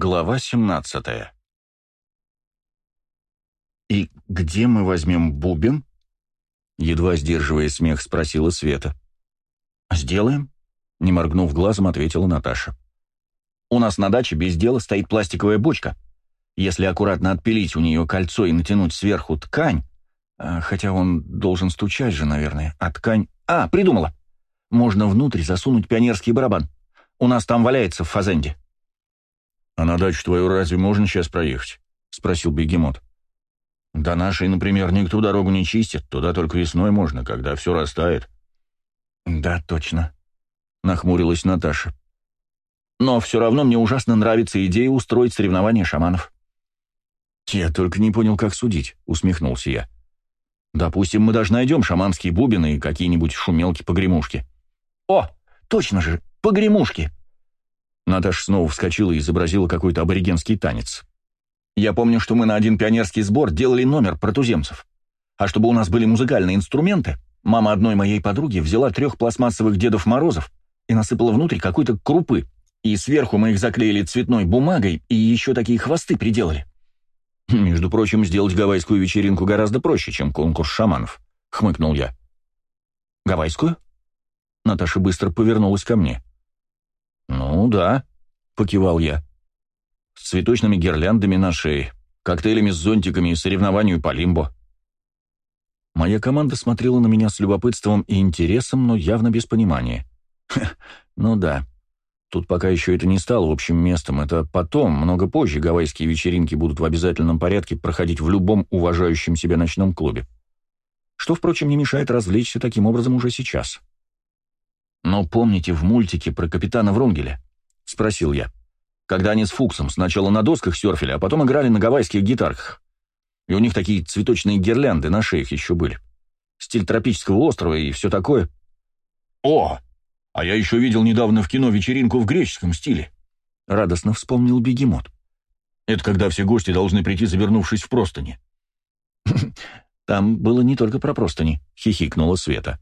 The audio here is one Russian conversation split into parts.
Глава 17 «И где мы возьмем бубен?» Едва сдерживая смех, спросила Света. «Сделаем?» Не моргнув глазом, ответила Наташа. «У нас на даче без дела стоит пластиковая бочка. Если аккуратно отпилить у нее кольцо и натянуть сверху ткань, а, хотя он должен стучать же, наверное, а ткань... А, придумала! Можно внутрь засунуть пионерский барабан. У нас там валяется в фазенде». «А на дачу твою разве можно сейчас проехать?» — спросил бегемот. «До нашей, например, никто дорогу не чистит, туда только весной можно, когда все растает». «Да, точно», — нахмурилась Наташа. «Но все равно мне ужасно нравится идея устроить соревнование шаманов». «Я только не понял, как судить», — усмехнулся я. «Допустим, мы даже найдем шаманские бубины и какие-нибудь шумелки-погремушки». «О, точно же, погремушки!» Наташа снова вскочила и изобразила какой-то аборигенский танец. «Я помню, что мы на один пионерский сбор делали номер про туземцев. А чтобы у нас были музыкальные инструменты, мама одной моей подруги взяла трех пластмассовых Дедов Морозов и насыпала внутрь какой-то крупы, и сверху мы их заклеили цветной бумагой и еще такие хвосты приделали. Между прочим, сделать гавайскую вечеринку гораздо проще, чем конкурс шаманов», — хмыкнул я. «Гавайскую?» Наташа быстро повернулась ко мне. «Ну да», — покивал я. «С цветочными гирляндами на шее, коктейлями с зонтиками и соревнованию по лимбо». Моя команда смотрела на меня с любопытством и интересом, но явно без понимания. Ха, ну да. Тут пока еще это не стало общим местом, это потом, много позже, гавайские вечеринки будут в обязательном порядке проходить в любом уважающем себя ночном клубе. Что, впрочем, не мешает развлечься таким образом уже сейчас. «Но помните в мультике про капитана Врунгеля?» — спросил я. «Когда они с Фуксом сначала на досках серфили, а потом играли на гавайских гитарках. И у них такие цветочные гирлянды на шеях еще были. Стиль тропического острова и все такое». «О, а я еще видел недавно в кино вечеринку в греческом стиле», — радостно вспомнил бегемот. «Это когда все гости должны прийти, завернувшись в простыни». «Там было не только про простыни», — хихикнула Света.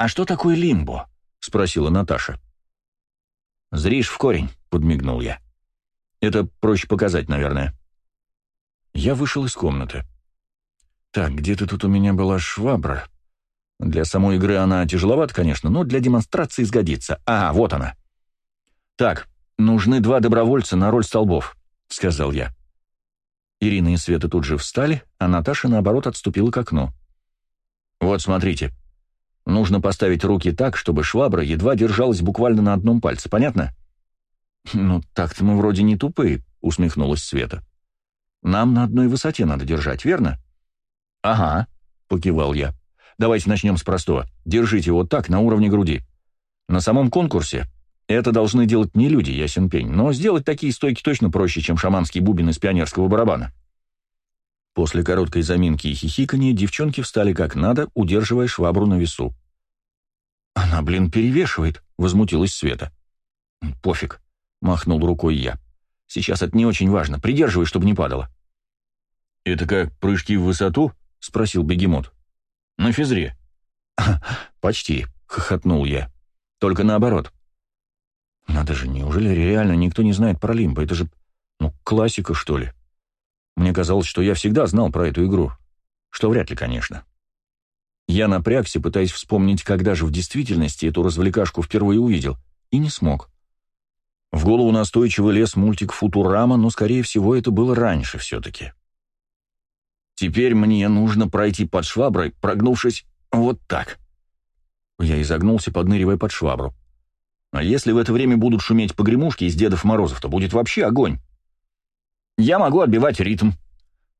«А что такое лимбо?» — спросила Наташа. «Зришь в корень», — подмигнул я. «Это проще показать, наверное». Я вышел из комнаты. «Так, где-то тут у меня была швабра. Для самой игры она тяжеловата, конечно, но для демонстрации сгодится. А, вот она». «Так, нужны два добровольца на роль столбов», — сказал я. Ирина и Света тут же встали, а Наташа, наоборот, отступила к окну. «Вот, смотрите», Нужно поставить руки так, чтобы швабра едва держалась буквально на одном пальце, понятно? «Ну, так-то мы вроде не тупые», — усмехнулась Света. «Нам на одной высоте надо держать, верно?» «Ага», — покивал я. «Давайте начнем с простого. Держите вот так, на уровне груди. На самом конкурсе это должны делать не люди, ясен пень, но сделать такие стойки точно проще, чем шаманский бубен из пионерского барабана». После короткой заминки и хихикания девчонки встали как надо, удерживая швабру на весу. «Она, блин, перевешивает», — возмутилась Света. «Пофиг», — махнул рукой я. «Сейчас это не очень важно. Придерживай, чтобы не падало». «Это как прыжки в высоту?» — спросил бегемот. «На физре». «Почти», — хохотнул я. «Только наоборот». «Надо же, неужели реально никто не знает про Лимбо? Это же, ну, классика, что ли?» Мне казалось, что я всегда знал про эту игру. Что вряд ли, конечно. Я напрягся, пытаясь вспомнить, когда же в действительности эту развлекашку впервые увидел, и не смог. В голову настойчиво лез мультик «Футурама», но, скорее всего, это было раньше все-таки. Теперь мне нужно пройти под шваброй, прогнувшись вот так. Я изогнулся, подныривая под швабру. А если в это время будут шуметь погремушки из Дедов Морозов, то будет вообще огонь. Я могу отбивать ритм.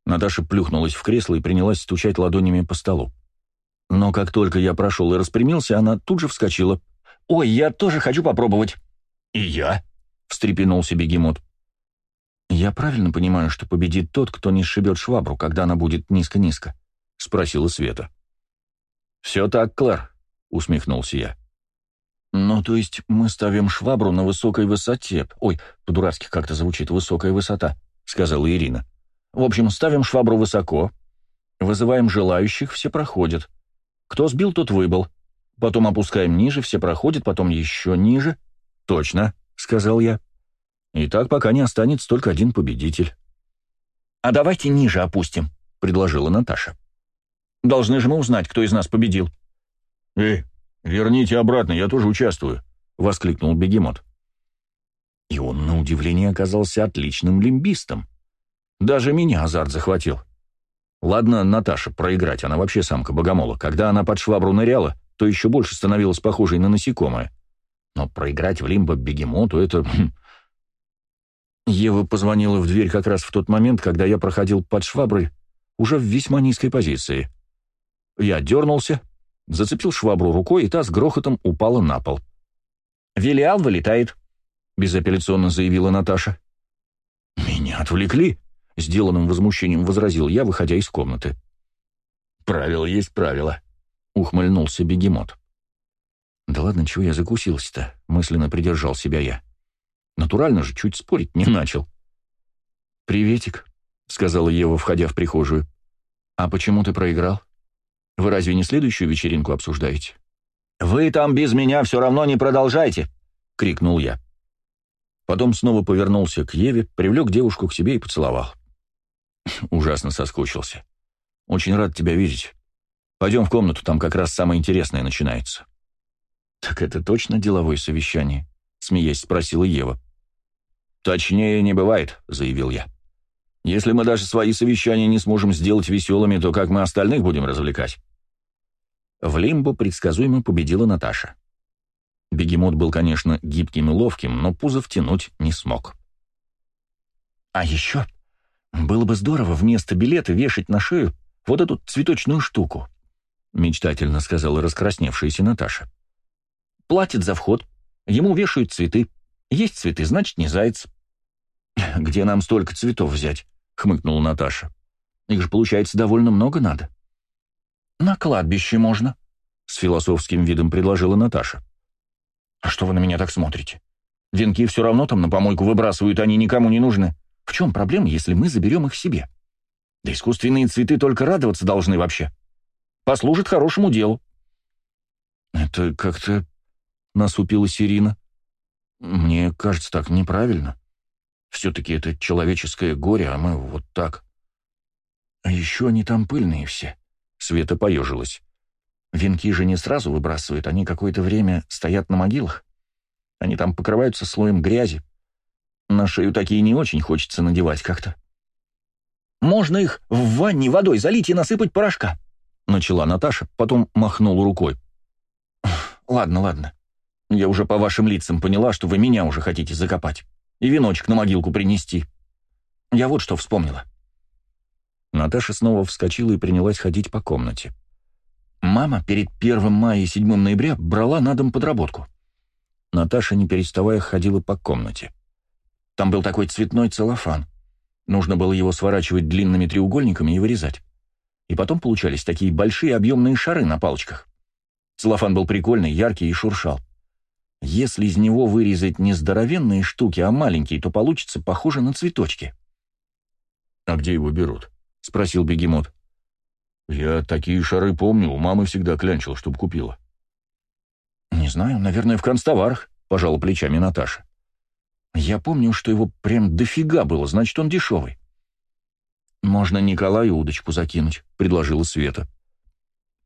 Наташа плюхнулась в кресло и принялась стучать ладонями по столу. Но как только я прошел и распрямился, она тут же вскочила. «Ой, я тоже хочу попробовать». «И я», — встрепенулся бегемот. «Я правильно понимаю, что победит тот, кто не сшибет швабру, когда она будет низко-низко?» — спросила Света. «Все так, Клэр», — усмехнулся я. «Ну, то есть мы ставим швабру на высокой высоте. Ой, по-дурацки как-то звучит «высокая высота» сказала Ирина. «В общем, ставим швабру высоко, вызываем желающих, все проходят. Кто сбил, тот выбыл. Потом опускаем ниже, все проходят, потом еще ниже». «Точно», — сказал я. И так пока не останется только один победитель. «А давайте ниже опустим», — предложила Наташа. «Должны же мы узнать, кто из нас победил». «Эй, верните обратно, я тоже участвую», — воскликнул бегемот. И он, на удивление, оказался отличным лимбистом. Даже меня азарт захватил. Ладно, Наташа, проиграть, она вообще самка богомола. Когда она под швабру ныряла, то еще больше становилась похожей на насекомое. Но проиграть в лимбо бегемоту — это... Хм. Ева позвонила в дверь как раз в тот момент, когда я проходил под шваброй, уже в весьма низкой позиции. Я дернулся, зацепил швабру рукой, и та с грохотом упала на пол. «Велиал вылетает», — безапелляционно заявила Наташа. «Меня отвлекли», — сделанным возмущением возразил я, выходя из комнаты. «Правило есть правило», — ухмыльнулся бегемот. «Да ладно, чего я закусился-то?» — мысленно придержал себя я. «Натурально же, чуть спорить не начал». «Приветик», — сказала Ева, входя в прихожую. «А почему ты проиграл? Вы разве не следующую вечеринку обсуждаете?» «Вы там без меня все равно не продолжайте!» — крикнул я. Потом снова повернулся к Еве, привлек девушку к себе и поцеловал. Ужасно соскучился. Очень рад тебя видеть. Пойдем в комнату, там как раз самое интересное начинается. Так это точно деловое совещание? Смеясь, спросила Ева. Точнее не бывает, заявил я. Если мы даже свои совещания не сможем сделать веселыми, то как мы остальных будем развлекать? В лимбо предсказуемо победила Наташа. Бегемот был, конечно, гибким и ловким, но пузо втянуть не смог. «А еще было бы здорово вместо билета вешать на шею вот эту цветочную штуку», мечтательно сказала раскрасневшаяся Наташа. «Платит за вход, ему вешают цветы. Есть цветы, значит, не заяц». «Где нам столько цветов взять?» — хмыкнула Наташа. «Их же, получается, довольно много надо». «На кладбище можно», — с философским видом предложила Наташа. «А что вы на меня так смотрите? Венки все равно там на помойку выбрасывают, они никому не нужны. В чем проблема, если мы заберем их себе? Да искусственные цветы только радоваться должны вообще. Послужит хорошему делу». «Это как-то...» — насупилась Ирина. «Мне кажется, так неправильно. Все-таки это человеческое горе, а мы вот так. А еще они там пыльные все». Света поежилась. Венки же не сразу выбрасывают, они какое-то время стоят на могилах. Они там покрываются слоем грязи. На шею такие не очень хочется надевать как-то. «Можно их в ванне водой залить и насыпать порошка», — начала Наташа, потом махнула рукой. «Ладно, ладно. Я уже по вашим лицам поняла, что вы меня уже хотите закопать и веночек на могилку принести. Я вот что вспомнила». Наташа снова вскочила и принялась ходить по комнате. Мама перед 1 мая и 7 ноября брала на дом подработку. Наташа, не переставая, ходила по комнате. Там был такой цветной целлофан. Нужно было его сворачивать длинными треугольниками и вырезать. И потом получались такие большие объемные шары на палочках. Целлофан был прикольный, яркий и шуршал. Если из него вырезать не здоровенные штуки, а маленькие, то получится похоже на цветочки. «А где его берут?» — спросил бегемот. «Я такие шары помню, у мамы всегда клянчил, чтоб купила». «Не знаю, наверное, в констоварах», — пожала плечами Наташа. «Я помню, что его прям дофига было, значит, он дешевый». «Можно Николаю удочку закинуть», — предложила Света.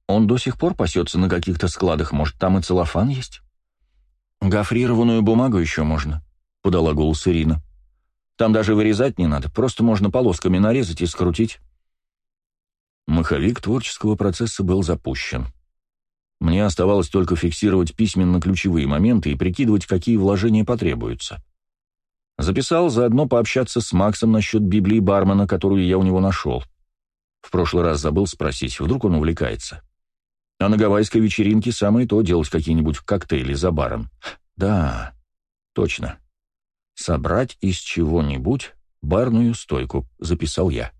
«Он до сих пор пасется на каких-то складах, может, там и целлофан есть?» «Гофрированную бумагу еще можно», — подала голос Ирина. «Там даже вырезать не надо, просто можно полосками нарезать и скрутить». Маховик творческого процесса был запущен. Мне оставалось только фиксировать письменно ключевые моменты и прикидывать, какие вложения потребуются. Записал заодно пообщаться с Максом насчет Библии бармена, которую я у него нашел. В прошлый раз забыл спросить, вдруг он увлекается. А на гавайской вечеринке самое то делать какие-нибудь коктейли за баром. Да, точно. Собрать из чего-нибудь барную стойку, записал я.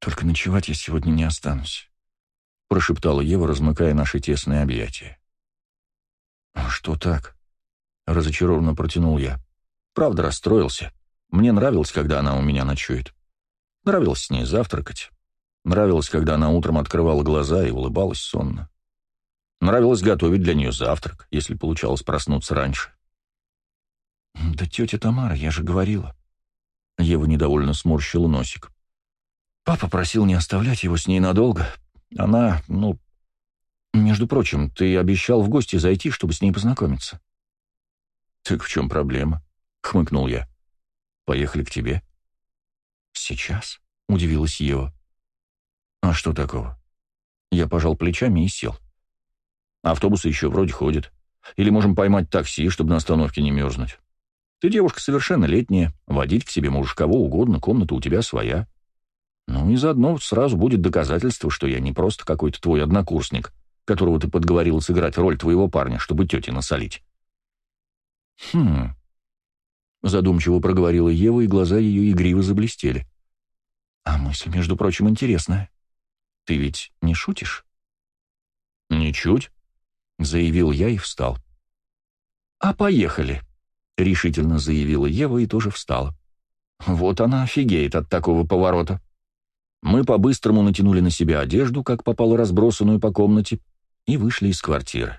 «Только ночевать я сегодня не останусь», — прошептала Ева, размыкая наши тесные объятия. «А «Что так?» — разочарованно протянул я. «Правда, расстроился. Мне нравилось, когда она у меня ночует. Нравилось с ней завтракать. Нравилось, когда она утром открывала глаза и улыбалась сонно. Нравилось готовить для нее завтрак, если получалось проснуться раньше. «Да тетя Тамара, я же говорила». Ева недовольно сморщила носик. «Папа просил не оставлять его с ней надолго. Она, ну... Между прочим, ты обещал в гости зайти, чтобы с ней познакомиться». «Так в чем проблема?» — хмыкнул я. «Поехали к тебе». «Сейчас?» — удивилась Ева. «А что такого?» Я пожал плечами и сел. «Автобусы еще вроде ходят. Или можем поймать такси, чтобы на остановке не мерзнуть. Ты девушка совершеннолетняя, водить к себе можешь кого угодно, комната у тебя своя. Ну и заодно сразу будет доказательство, что я не просто какой-то твой однокурсник, которого ты подговорил сыграть роль твоего парня, чтобы тете насолить». «Хм...» Задумчиво проговорила Ева, и глаза ее игриво заблестели. «А мысль, между прочим, интересная. Ты ведь не шутишь?» «Ничуть», — заявил я и встал. «А поехали», — решительно заявила Ева и тоже встала. Вот она офигеет от такого поворота. Мы по-быстрому натянули на себя одежду, как попало разбросанную по комнате, и вышли из квартиры.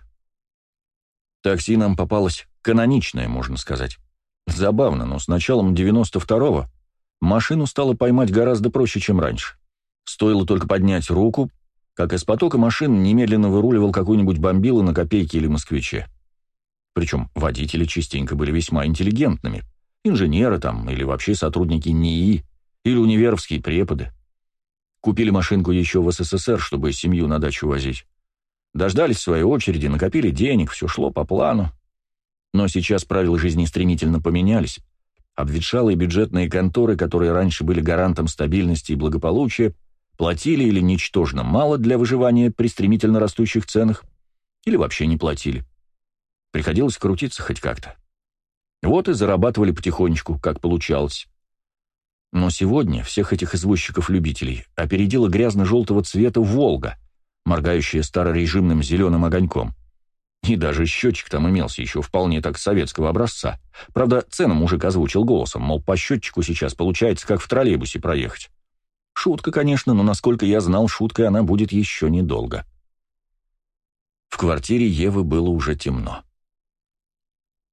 Такси нам попалось каноничное, можно сказать. Забавно, но с началом 92-го машину стало поймать гораздо проще, чем раньше. Стоило только поднять руку, как из потока машин немедленно выруливал какой-нибудь бомбило на копейке или москвиче. Причем водители частенько были весьма интеллигентными. Инженеры там, или вообще сотрудники НИИ, или универовские преподы. Купили машинку еще в СССР, чтобы семью на дачу возить. Дождались своей очереди, накопили денег, все шло по плану. Но сейчас правила жизни стремительно поменялись. Обветшалые бюджетные конторы, которые раньше были гарантом стабильности и благополучия, платили или ничтожно мало для выживания при стремительно растущих ценах, или вообще не платили. Приходилось крутиться хоть как-то. Вот и зарабатывали потихонечку, как получалось. Но сегодня всех этих извозчиков-любителей опередила грязно-желтого цвета «Волга», моргающая старорежимным зеленым огоньком. И даже счетчик там имелся еще вполне так советского образца. Правда, цену мужик озвучил голосом, мол, по счетчику сейчас получается, как в троллейбусе проехать. Шутка, конечно, но, насколько я знал, шуткой она будет еще недолго. В квартире Евы было уже темно.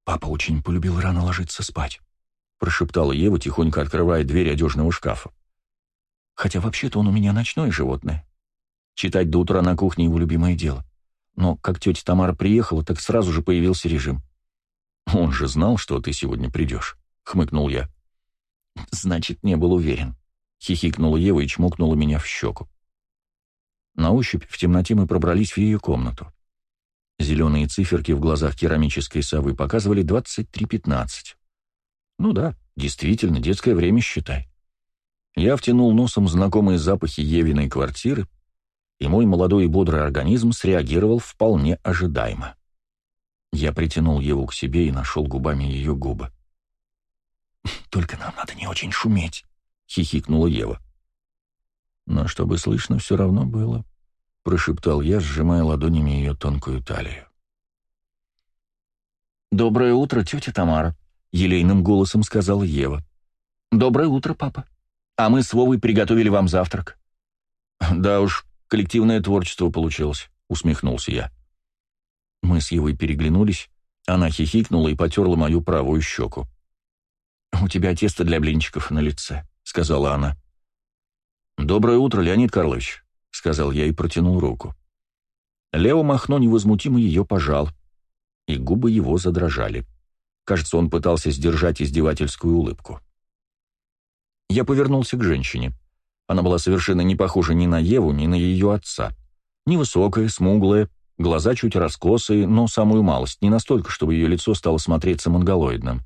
«Папа очень полюбил рано ложиться спать», — прошептала Ева, тихонько открывая дверь одежного шкафа. «Хотя вообще-то он у меня ночное животное. Читать до утра на кухне его любимое дело но как тетя Тамара приехала, так сразу же появился режим. «Он же знал, что ты сегодня придешь», — хмыкнул я. «Значит, не был уверен», — хихикнула Ева и чмокнула меня в щеку. На ощупь в темноте мы пробрались в ее комнату. Зеленые циферки в глазах керамической совы показывали 23.15. Ну да, действительно, детское время, считай. Я втянул носом знакомые запахи Евиной квартиры, и мой молодой и бодрый организм среагировал вполне ожидаемо. Я притянул Еву к себе и нашел губами ее губы. «Только нам надо не очень шуметь», — хихикнула Ева. «Но чтобы слышно все равно было», — прошептал я, сжимая ладонями ее тонкую талию. «Доброе утро, тетя Тамара», — елейным голосом сказала Ева. «Доброе утро, папа. А мы с Вовой приготовили вам завтрак». «Да уж, Коллективное творчество получилось», — усмехнулся я. Мы с Евой переглянулись, она хихикнула и потерла мою правую щеку. «У тебя тесто для блинчиков на лице», — сказала она. «Доброе утро, Леонид Карлович», — сказал я и протянул руку. Лео Махно невозмутимо ее пожал, и губы его задрожали. Кажется, он пытался сдержать издевательскую улыбку. Я повернулся к женщине. Она была совершенно не похожа ни на Еву, ни на ее отца. Невысокая, смуглая, глаза чуть раскосые, но самую малость, не настолько, чтобы ее лицо стало смотреться монголоидным.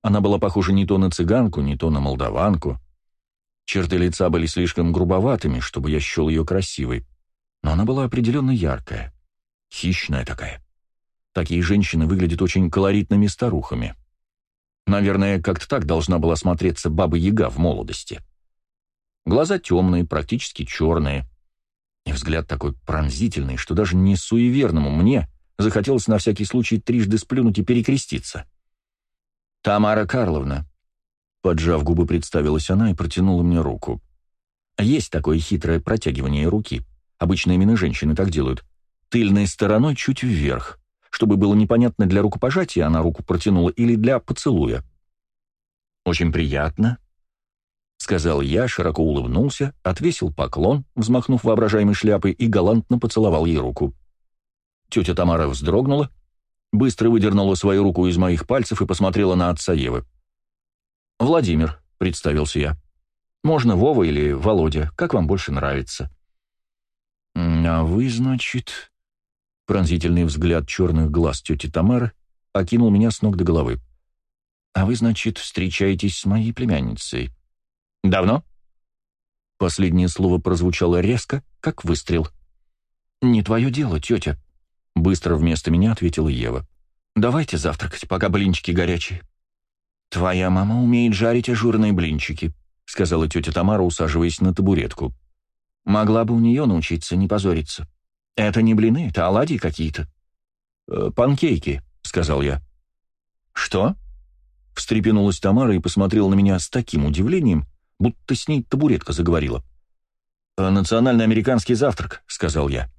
Она была похожа не то на цыганку, не то на молдаванку. Черты лица были слишком грубоватыми, чтобы я счел ее красивой, но она была определенно яркая, хищная такая. Такие женщины выглядят очень колоритными старухами. Наверное, как-то так должна была смотреться Баба-Яга в молодости. Глаза темные, практически черные. И взгляд такой пронзительный, что даже не суеверному мне захотелось на всякий случай трижды сплюнуть и перекреститься. «Тамара Карловна», — поджав губы, представилась она и протянула мне руку. Есть такое хитрое протягивание руки. Обычно именно женщины так делают. Тыльной стороной чуть вверх, чтобы было непонятно, для рукопожатия она руку протянула или для поцелуя. «Очень приятно», — сказал я, широко улыбнулся, отвесил поклон, взмахнув воображаемой шляпой, и галантно поцеловал ей руку. Тетя Тамара вздрогнула, быстро выдернула свою руку из моих пальцев и посмотрела на отца Евы. «Владимир», — представился я. «Можно Вова или Володя, как вам больше нравится». «А вы, значит...» Пронзительный взгляд черных глаз тети Тамары окинул меня с ног до головы. «А вы, значит, встречаетесь с моей племянницей?» «Давно?» Последнее слово прозвучало резко, как выстрел. «Не твое дело, тетя», — быстро вместо меня ответила Ева. «Давайте завтракать, пока блинчики горячие». «Твоя мама умеет жарить ажурные блинчики», — сказала тетя Тамара, усаживаясь на табуретку. «Могла бы у нее научиться не позориться. Это не блины, это оладьи какие-то». «Э, «Панкейки», — сказал я. «Что?» — встрепенулась Тамара и посмотрела на меня с таким удивлением, будто с ней табуретка заговорила. «Э, «Национальный американский завтрак», — сказал я.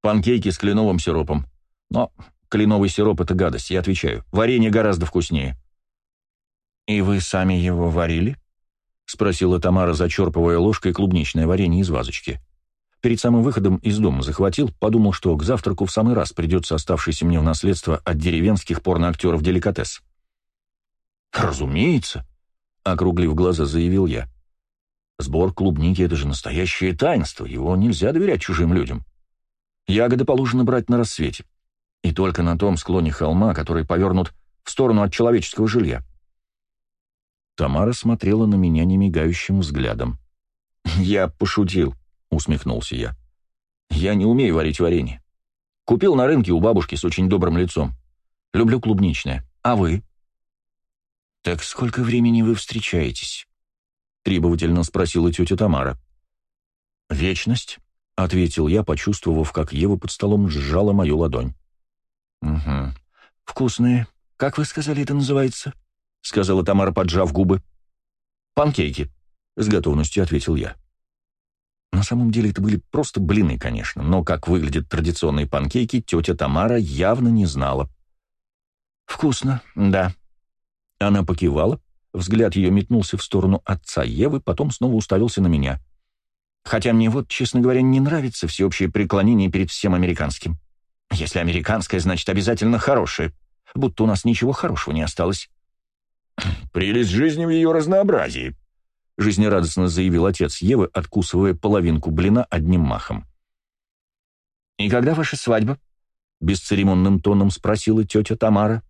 «Панкейки с кленовым сиропом. Но кленовый сироп — это гадость, я отвечаю. Варенье гораздо вкуснее». «И вы сами его варили?» — спросила Тамара, зачерпывая ложкой клубничное варенье из вазочки. Перед самым выходом из дома захватил, подумал, что к завтраку в самый раз придется оставшийся мне в наследство от деревенских порноактеров деликатес. «Разумеется», — округлив глаза, заявил я. «Сбор клубники — это же настоящее таинство, его нельзя доверять чужим людям. Ягоды положено брать на рассвете, и только на том склоне холма, который повернут в сторону от человеческого жилья. Тамара смотрела на меня немигающим взглядом. «Я пошутил», — усмехнулся я. «Я не умею варить варенье. Купил на рынке у бабушки с очень добрым лицом. Люблю клубничное. А вы?» «Так сколько времени вы встречаетесь?» — требовательно спросила тетя Тамара. «Вечность», — ответил я, почувствовав, как Ева под столом сжала мою ладонь. «Угу. Вкусные. Как вы сказали, это называется?» — сказала Тамара, поджав губы. «Панкейки», — с готовностью ответил я. На самом деле это были просто блины, конечно, но как выглядят традиционные панкейки, тетя Тамара явно не знала. «Вкусно, да». Она покивала, взгляд ее метнулся в сторону отца Евы, потом снова уставился на меня. Хотя мне вот, честно говоря, не нравится всеобщее преклонение перед всем американским. Если американское, значит обязательно хорошее. Будто у нас ничего хорошего не осталось. «Прелесть жизни в ее разнообразии», — жизнерадостно заявил отец Евы, откусывая половинку блина одним махом. «И когда ваша свадьба?» — бесцеремонным тоном спросила тетя Тамара.